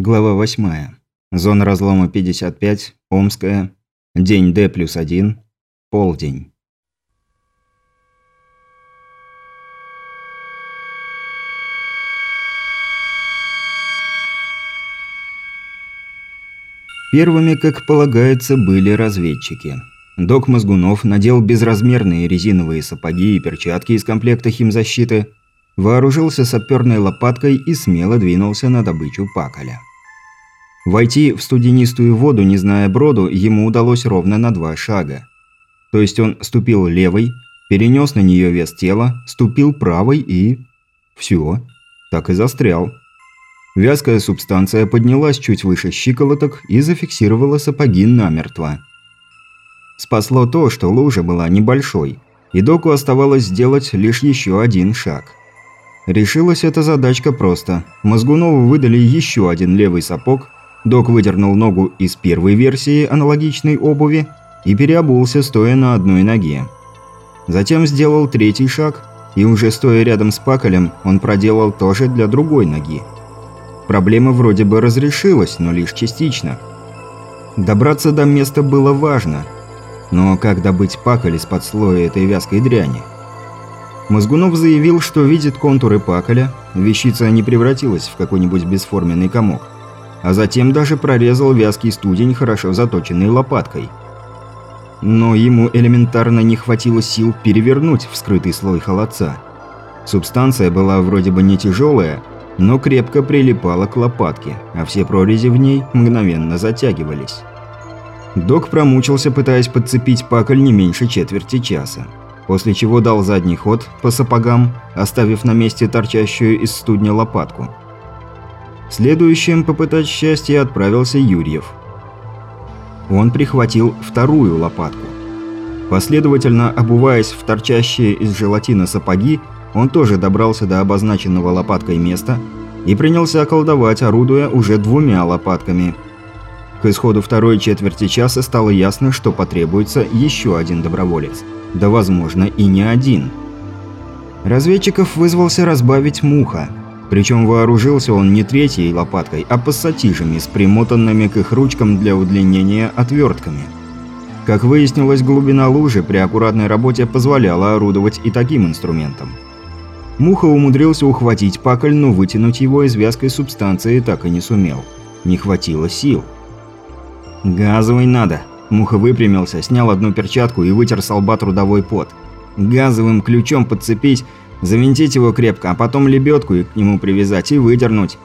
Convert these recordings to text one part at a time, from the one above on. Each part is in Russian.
Глава 8. Зона разлома 55, Омская. День Д плюс 1. Полдень. Первыми, как полагается, были разведчики. Док Мозгунов надел безразмерные резиновые сапоги и перчатки из комплекта химзащиты, вооружился саперной лопаткой и смело двинулся на добычу паколя. Войти в студенистую воду, не зная броду, ему удалось ровно на два шага. То есть он ступил левой, перенес на нее вес тела, ступил правой и... Все. Так и застрял. Вязкая субстанция поднялась чуть выше щиколоток и зафиксировала сапоги намертво. Спасло то, что лужа была небольшой, и доку оставалось сделать лишь еще один шаг. Решилась эта задачка просто. Мозгунову выдали еще один левый сапог – Док выдернул ногу из первой версии аналогичной обуви и переобулся, стоя на одной ноге. Затем сделал третий шаг, и уже стоя рядом с паколем, он проделал тоже для другой ноги. Проблема вроде бы разрешилась, но лишь частично. Добраться до места было важно, но как добыть паколь из-под слоя этой вязкой дряни? Мозгунов заявил, что видит контуры паколя, вещица не превратилась в какой-нибудь бесформенный комок а затем даже прорезал вязкий студень хорошо заточенной лопаткой. Но ему элементарно не хватило сил перевернуть вскрытый слой холодца. Субстанция была вроде бы не тяжелая, но крепко прилипала к лопатке, а все прорези в ней мгновенно затягивались. Док промучился, пытаясь подцепить пакль не меньше четверти часа, после чего дал задний ход по сапогам, оставив на месте торчащую из студня лопатку – Следующим попытать счастье отправился Юрьев. Он прихватил вторую лопатку. Последовательно обуваясь в торчащие из желатина сапоги, он тоже добрался до обозначенного лопаткой места и принялся околдовать, орудуя уже двумя лопатками. К исходу второй четверти часа стало ясно, что потребуется еще один доброволец. Да, возможно, и не один. Разведчиков вызвался разбавить муха – причем вооружился он не третьей лопаткой, а пассатижами с примотанными к их ручкам для удлинения отвертками. Как выяснилось, глубина лужи при аккуратной работе позволяла орудовать и таким инструментом. Муха умудрился ухватить пакль, но вытянуть его из вязкой субстанции так и не сумел. Не хватило сил. «Газовый надо!» Муха выпрямился, снял одну перчатку и вытер с лба трудовой пот. «Газовым ключом подцепить Завинтить его крепко, а потом лебедку к нему привязать и выдернуть.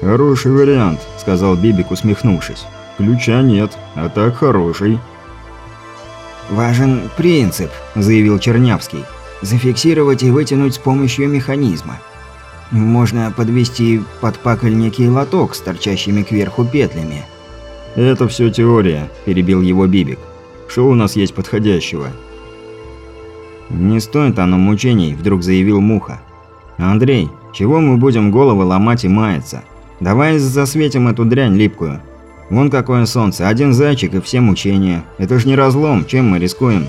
«Хороший вариант», – сказал Бибик, усмехнувшись. «Ключа нет, а так хороший». «Важен принцип», – заявил Чернявский. «Зафиксировать и вытянуть с помощью механизма. Можно подвести под пакль некий лоток с торчащими кверху петлями». «Это все теория», – перебил его Бибик. «Что у нас есть подходящего?» «Не стоит оно мучений», – вдруг заявил Муха. «Андрей, чего мы будем головы ломать и маяться? Давай засветим эту дрянь липкую. Вон какое солнце, один зайчик и все мучения. Это ж не разлом, чем мы рискуем?»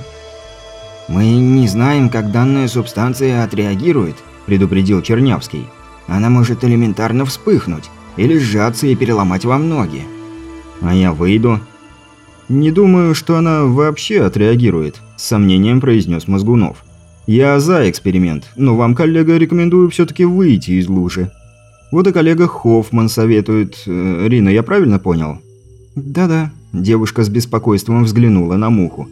«Мы не знаем, как данная субстанция отреагирует», – предупредил Чернявский. «Она может элементарно вспыхнуть, или сжаться и переломать вам ноги». «А я выйду». «Не думаю, что она вообще отреагирует», – с сомнением произнес Мозгунов. «Я за эксперимент, но вам, коллега, рекомендую все-таки выйти из лужи. Вот и коллега Хоффман советует... Э, Рина, я правильно понял?» «Да-да», – девушка с беспокойством взглянула на Муху.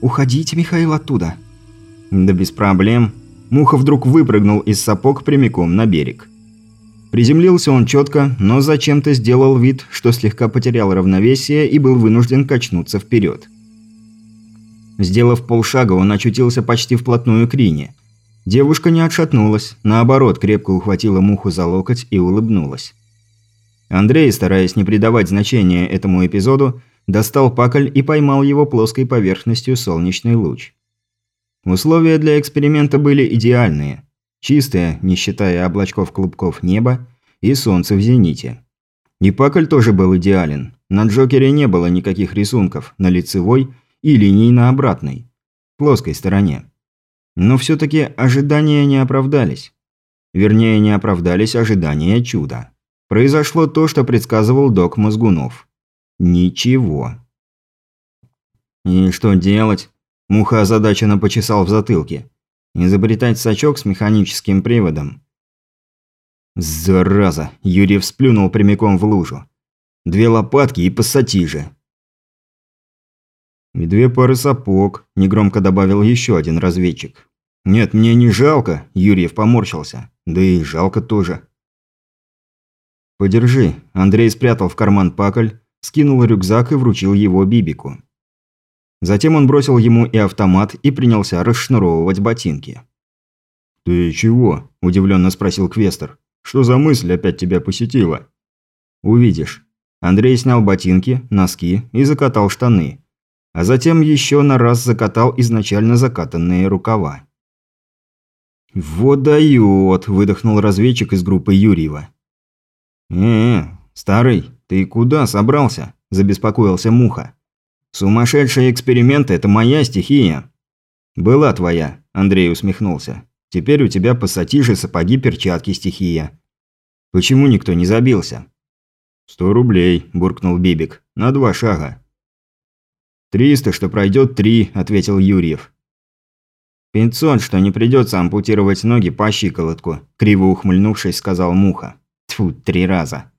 «Уходите, Михаил, оттуда». «Да без проблем». Муха вдруг выпрыгнул из сапог прямиком на берег. Приземлился он четко, но зачем-то сделал вид, что слегка потерял равновесие и был вынужден качнуться вперед. Сделав полшага, он очутился почти вплотную к Рине. Девушка не отшатнулась, наоборот, крепко ухватила муху за локоть и улыбнулась. Андрей, стараясь не придавать значения этому эпизоду, достал пакль и поймал его плоской поверхностью солнечный луч. Условия для эксперимента были идеальные. Чистое, не считая облачков клубков неба, и солнце в зените. И пакль тоже был идеален. На Джокере не было никаких рисунков, на лицевой – и линий на обратной, плоской стороне. Но все-таки ожидания не оправдались. Вернее, не оправдались ожидания чуда. произошло то, что предсказывал док Мозгунов. Ничего. «И что делать?» Муха озадаченно почесал в затылке. «Изобретать сачок с механическим приводом». «Зараза!» – Юрий всплюнул прямиком в лужу. «Две лопатки и пассатижи». «И две пары сапог», – негромко добавил еще один разведчик. «Нет, мне не жалко», – Юрьев поморщился. «Да и жалко тоже». «Подержи». Андрей спрятал в карман пакль, скинул рюкзак и вручил его Бибику. Затем он бросил ему и автомат и принялся расшнуровывать ботинки. «Ты чего?» – удивленно спросил Квестер. «Что за мысль опять тебя посетила?» «Увидишь». Андрей снял ботинки, носки и закатал штаны. А затем еще на раз закатал изначально закатанные рукава. «Вот дает!» – выдохнул разведчик из группы Юрьева. «Э, -э старый, ты куда собрался?» – забеспокоился Муха. «Сумасшедшие эксперименты – это моя стихия». «Была твоя», – Андрей усмехнулся. «Теперь у тебя пассатижи, сапоги, перчатки, стихия». «Почему никто не забился?» «Сто рублей», – буркнул Бибик. «На два шага». «Триста, что пройдет три», – ответил Юрьев. «Пятьсот, что не придется ампутировать ноги по щиколотку», – криво ухмыльнувшись, сказал Муха. Тьфу, три раза.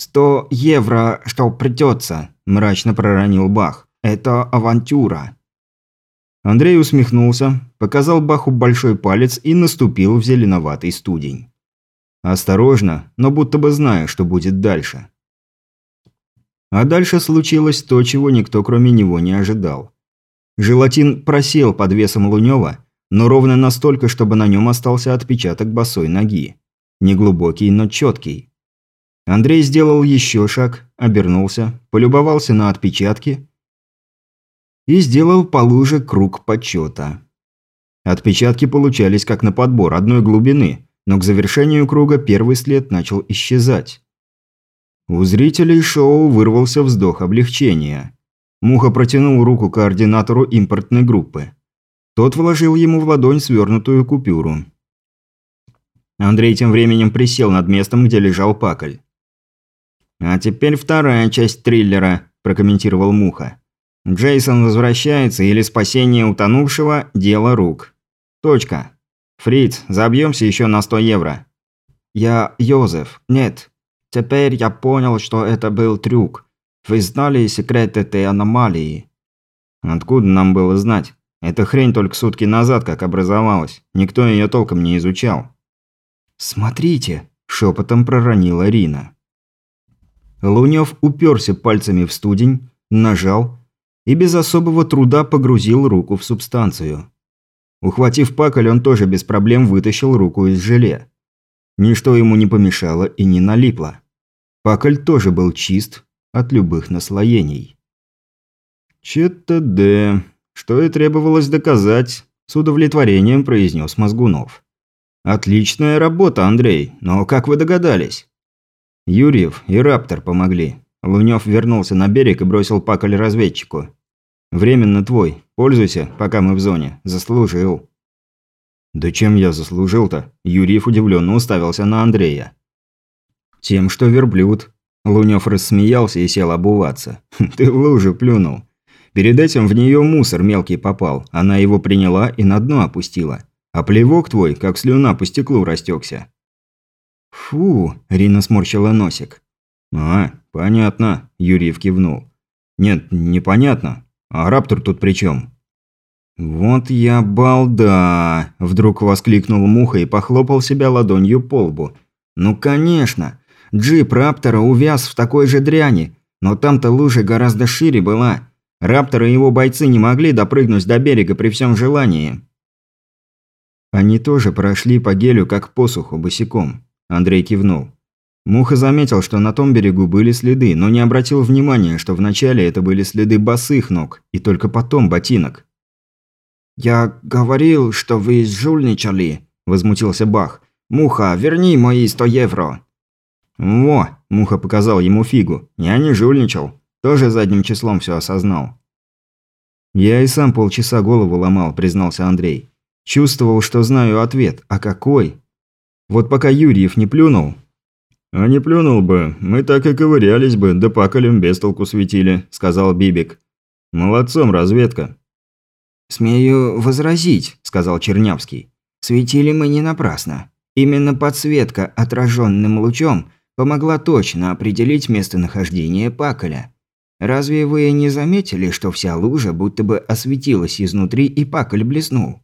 «Сто евро, что придется», – мрачно проронил Бах. «Это авантюра». Андрей усмехнулся, показал Баху большой палец и наступил в зеленоватый студень. Осторожно, но будто бы зная, что будет дальше. А дальше случилось то, чего никто кроме него не ожидал. Желатин просел под весом Лунёва, но ровно настолько, чтобы на нем остался отпечаток босой ноги. Неглубокий, но четкий. Андрей сделал еще шаг, обернулся, полюбовался на отпечатки и сделал по луже круг почета. Отпечатки получались как на подбор одной глубины, но к завершению круга первый след начал исчезать. У зрителей шоу вырвался вздох облегчения. Муха протянул руку координатору импортной группы. Тот вложил ему в ладонь свернутую купюру. Андрей тем временем присел над местом, где лежал пакль. «А теперь вторая часть триллера», – прокомментировал Муха. «Джейсон возвращается или спасение утонувшего – дело рук. Точка. Фриц, забьемся еще на 100 евро». «Я Йозеф. Нет. Теперь я понял, что это был трюк. Вы знали секрет этой аномалии?» «Откуда нам было знать? Эта хрень только сутки назад как образовалась. Никто ее толком не изучал». «Смотрите», – шепотом проронила Рина. Лунёв уперся пальцами в студень, нажал и без особого труда погрузил руку в субстанцию. Ухватив паколь, он тоже без проблем вытащил руку из желе. Ничто ему не помешало и не налипло. Паколь тоже был чист от любых наслоений. «ЧТД. Что и требовалось доказать», – с удовлетворением произнес Мозгунов. «Отличная работа, Андрей, но как вы догадались?» Юрьев и Раптор помогли. Лунёв вернулся на берег и бросил паколь разведчику. «Временно твой. Пользуйся, пока мы в зоне. Заслужил». «Да чем я заслужил-то?» Юрьев удивленно уставился на Андрея. «Тем, что верблюд». Лунёв рассмеялся и сел обуваться. «Хм, «Ты в лужу плюнул. Перед этим в нее мусор мелкий попал. Она его приняла и на дно опустила. А плевок твой, как слюна по стеклу растекся. «Фу!» – Рина сморщила носик. «А, понятно», – Юрьев кивнул. «Нет, непонятно. А Раптор тут при чем? «Вот я балда!» – вдруг воскликнул Муха и похлопал себя ладонью по лбу. «Ну конечно! Джип Раптора увяз в такой же дряни, но там-то лужа гораздо шире была. Раптор и его бойцы не могли допрыгнуть до берега при всем желании». Они тоже прошли по гелю как посуху босиком. Андрей кивнул. Муха заметил, что на том берегу были следы, но не обратил внимания, что вначале это были следы босых ног, и только потом ботинок. «Я говорил, что вы жульничали», – возмутился Бах. «Муха, верни мои сто евро». «Во!» – Муха показал ему фигу. «Я не жульничал. Тоже задним числом все осознал». «Я и сам полчаса голову ломал», – признался Андрей. «Чувствовал, что знаю ответ. А какой?» Вот пока Юрьев не плюнул, «А не плюнул бы, мы так и ковырялись бы, да пакалем без толку светили», – сказал Бибик. «Молодцом, разведка». «Смею возразить», – сказал Чернявский. «Светили мы не напрасно. Именно подсветка отраженным лучом помогла точно определить местонахождение паколя. Разве вы не заметили, что вся лужа будто бы осветилась изнутри и паколь блеснул?»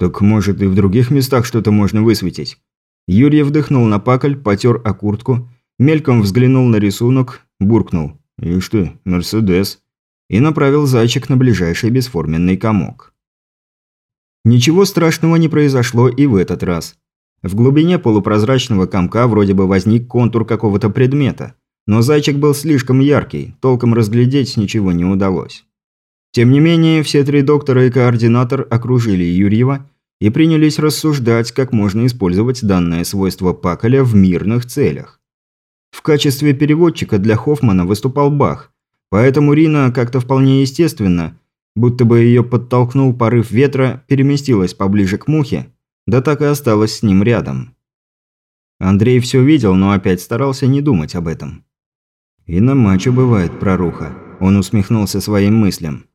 «Так может и в других местах что-то можно высветить?» Юрий вдохнул на паколь, потер куртку, мельком взглянул на рисунок, буркнул «Ишь ты, Мерседес!» и направил зайчик на ближайший бесформенный комок. Ничего страшного не произошло и в этот раз. В глубине полупрозрачного комка вроде бы возник контур какого-то предмета, но зайчик был слишком яркий, толком разглядеть ничего не удалось. Тем не менее, все три доктора и координатор окружили Юрьева и принялись рассуждать, как можно использовать данное свойство Паколя в мирных целях. В качестве переводчика для Хоффмана выступал Бах, поэтому Рина как-то вполне естественно, будто бы ее подтолкнул порыв ветра, переместилась поближе к мухе, да так и осталась с ним рядом. Андрей все видел, но опять старался не думать об этом. «И на мачо бывает проруха», – он усмехнулся своим мыслям.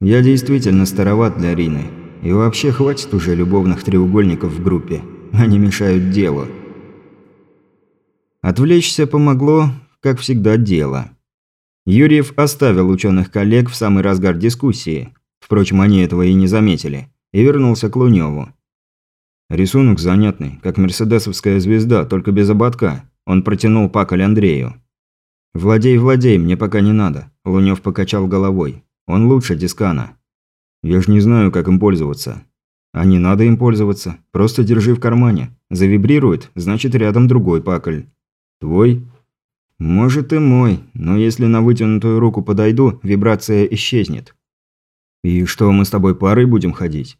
Я действительно староват для Рины. И вообще хватит уже любовных треугольников в группе. Они мешают делу. Отвлечься помогло, как всегда, дело. Юрьев оставил ученых коллег в самый разгар дискуссии. Впрочем, они этого и не заметили. И вернулся к Лунёву. Рисунок занятный, как мерседесовская звезда, только без ободка. Он протянул паколь Андрею. «Владей, владей, мне пока не надо», – Лунёв покачал головой. Он лучше дискана. Я ж не знаю, как им пользоваться. А не надо им пользоваться. Просто держи в кармане. Завибрирует, значит рядом другой пакль. Твой? Может и мой, но если на вытянутую руку подойду, вибрация исчезнет. И что, мы с тобой парой будем ходить?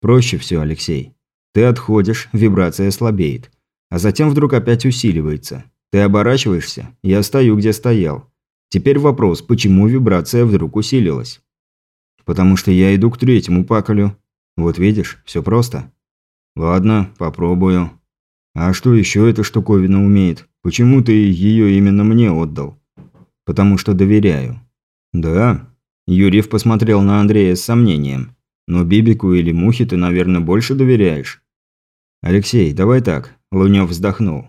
Проще все, Алексей. Ты отходишь, вибрация слабеет. А затем вдруг опять усиливается. Ты оборачиваешься, я стою, где стоял. Теперь вопрос, почему вибрация вдруг усилилась? Потому что я иду к третьему паколю. Вот видишь, все просто. Ладно, попробую. А что еще эта штуковина умеет? Почему ты ее именно мне отдал? Потому что доверяю. Да. Юрьев посмотрел на Андрея с сомнением. Но Бибику или Мухе ты, наверное, больше доверяешь. Алексей, давай так. Лунёв вздохнул.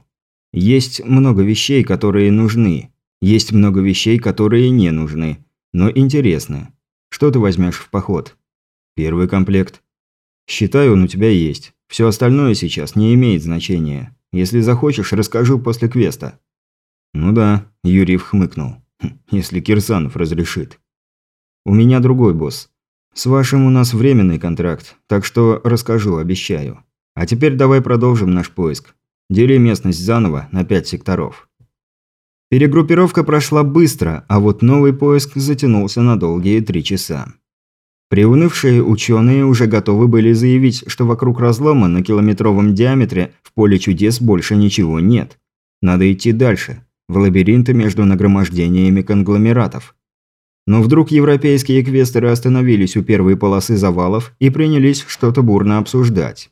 Есть много вещей, которые нужны. Есть много вещей, которые не нужны, но интересны. Что ты возьмешь в поход? Первый комплект. Считаю, он у тебя есть. Все остальное сейчас не имеет значения. Если захочешь, расскажу после квеста. Ну да, Юрьев хмыкнул. Хм, если Кирсанов разрешит. У меня другой босс. С вашим у нас временный контракт, так что расскажу, обещаю. А теперь давай продолжим наш поиск. Дели местность заново на пять секторов. Перегруппировка прошла быстро, а вот новый поиск затянулся на долгие три часа. Приунывшие ученые уже готовы были заявить, что вокруг разлома на километровом диаметре в поле чудес больше ничего нет. Надо идти дальше, в лабиринты между нагромождениями конгломератов. Но вдруг европейские квестеры остановились у первой полосы завалов и принялись что-то бурно обсуждать.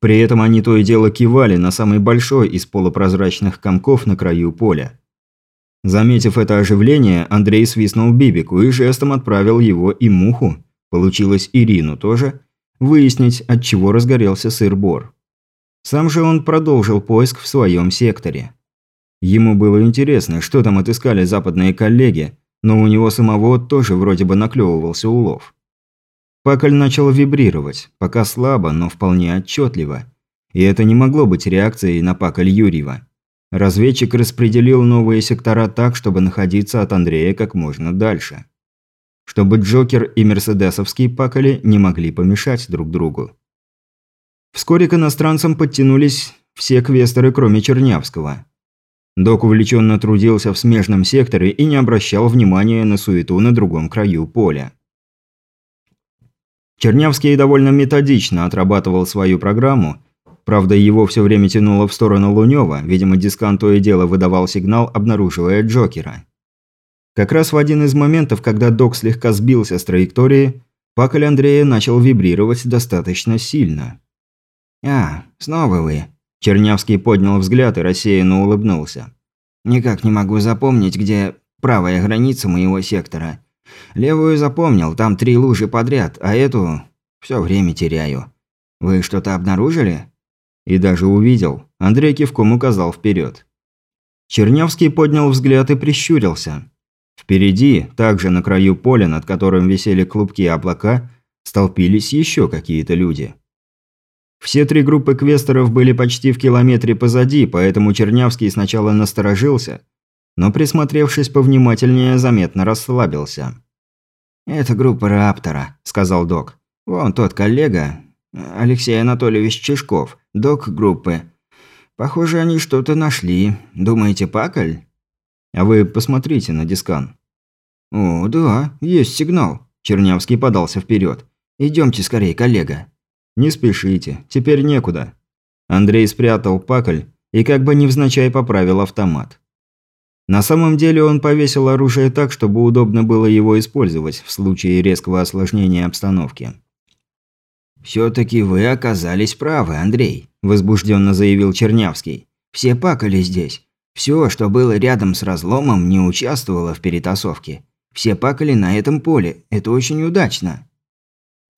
При этом они то и дело кивали на самый большой из полупрозрачных комков на краю поля. Заметив это оживление, Андрей свистнул Бибику и жестом отправил его и Муху, получилось Ирину тоже, выяснить, от чего разгорелся сыр-бор. Сам же он продолжил поиск в своем секторе. Ему было интересно, что там отыскали западные коллеги, но у него самого тоже вроде бы наклевывался улов. Пакль начал вибрировать, пока слабо, но вполне отчетливо. И это не могло быть реакцией на Пакль Юрьева. Разведчик распределил новые сектора так, чтобы находиться от Андрея как можно дальше. Чтобы Джокер и Мерседесовский пакали не могли помешать друг другу. Вскоре к иностранцам подтянулись все квестеры, кроме Чернявского. Док увлеченно трудился в смежном секторе и не обращал внимания на суету на другом краю поля. Чернявский довольно методично отрабатывал свою программу Правда, его все время тянуло в сторону Лунёва, видимо, дискант то и дело выдавал сигнал, обнаруживая Джокера. Как раз в один из моментов, когда док слегка сбился с траектории, паколь Андрея начал вибрировать достаточно сильно. «А, снова вы». Чернявский поднял взгляд и рассеянно улыбнулся. «Никак не могу запомнить, где правая граница моего сектора. Левую запомнил, там три лужи подряд, а эту все время теряю. Вы что-то обнаружили?» И даже увидел. Андрей кивком указал вперед. Чернявский поднял взгляд и прищурился. Впереди, также на краю поля, над которым висели клубки облака, столпились еще какие-то люди. Все три группы квесторов были почти в километре позади, поэтому Чернявский сначала насторожился, но, присмотревшись повнимательнее, заметно расслабился. «Это группа Раптора», – сказал док. «Вон тот коллега, Алексей Анатольевич Чешков, док группы. Похоже, они что-то нашли. Думаете, Пакль?» «А вы посмотрите на дискан». «О, да, есть сигнал». Чернявский подался вперед. Идемте скорее, коллега». «Не спешите, теперь некуда». Андрей спрятал пакль и как бы невзначай поправил автомат. На самом деле он повесил оружие так, чтобы удобно было его использовать в случае резкого осложнения обстановки. «Все-таки вы оказались правы, Андрей», – возбужденно заявил Чернявский. «Все пакали здесь. Все, что было рядом с разломом, не участвовало в перетасовке. Все пакали на этом поле. Это очень удачно».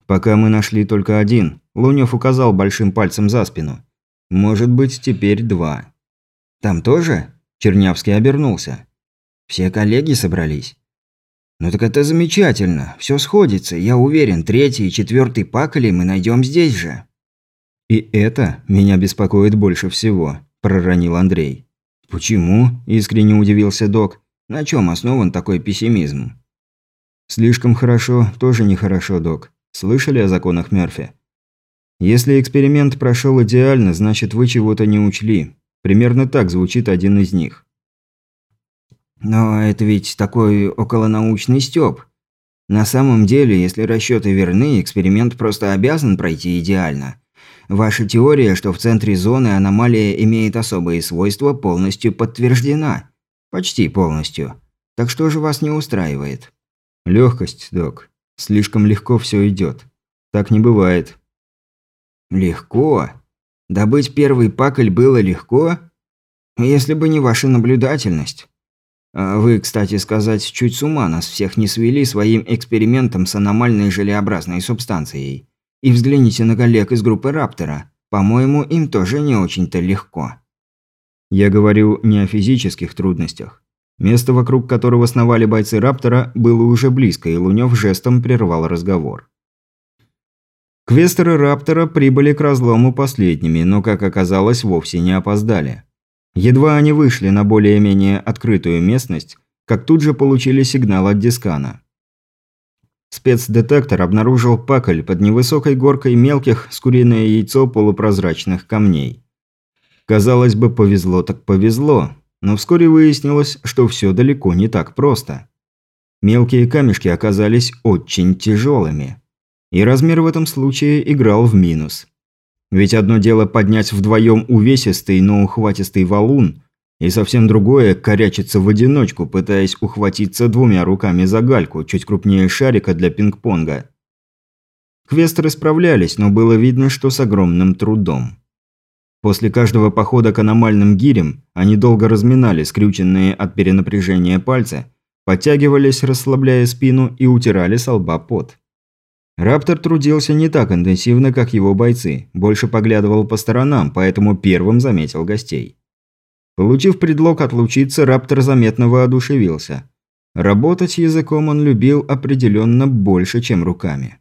«Пока мы нашли только один», – Лунёв указал большим пальцем за спину. «Может быть, теперь два». «Там тоже?» – Чернявский обернулся. «Все коллеги собрались?» «Ну так это замечательно. Все сходится. Я уверен, третий и четвертый пакали мы найдем здесь же». «И это меня беспокоит больше всего», – проронил Андрей. «Почему?» – искренне удивился док. «На чем основан такой пессимизм?» «Слишком хорошо, тоже нехорошо, док. Слышали о законах Мерфи? Если эксперимент прошел идеально, значит вы чего-то не учли. Примерно так звучит один из них. Но это ведь такой околонаучный стёб. На самом деле, если расчеты верны, эксперимент просто обязан пройти идеально. Ваша теория, что в центре зоны аномалия имеет особые свойства, полностью подтверждена. Почти полностью. Так что же вас не устраивает? Легкость, док. Слишком легко все идет. Так не бывает. Легко? Добыть первый пакль было легко? Если бы не ваша наблюдательность. А вы, кстати сказать, чуть с ума нас всех не свели своим экспериментом с аномальной желеобразной субстанцией. И взгляните на коллег из группы Раптора. По-моему, им тоже не очень-то легко. Я говорю не о физических трудностях. Место, вокруг которого сновали бойцы Раптора, было уже близко, и Лунёв жестом прервал разговор. Квестеры Раптора прибыли к разлому последними, но, как оказалось, вовсе не опоздали. Едва они вышли на более-менее открытую местность, как тут же получили сигнал от Дискана. Спецдетектор обнаружил пакль под невысокой горкой мелких с куриное яйцо полупрозрачных камней. Казалось бы, повезло так повезло, но вскоре выяснилось, что все далеко не так просто. Мелкие камешки оказались очень тяжелыми. И размер в этом случае играл в минус. Ведь одно дело поднять вдвоем увесистый, но ухватистый валун, и совсем другое – корячиться в одиночку, пытаясь ухватиться двумя руками за гальку, чуть крупнее шарика для пинг-понга. Квестеры справлялись, но было видно, что с огромным трудом. После каждого похода к аномальным гирям они долго разминали скрюченные от перенапряжения пальцы, подтягивались, расслабляя спину и утирали с лба пот. Раптор трудился не так интенсивно, как его бойцы, больше поглядывал по сторонам, поэтому первым заметил гостей. Получив предлог отлучиться, Раптор заметно воодушевился. Работать языком он любил определенно больше, чем руками.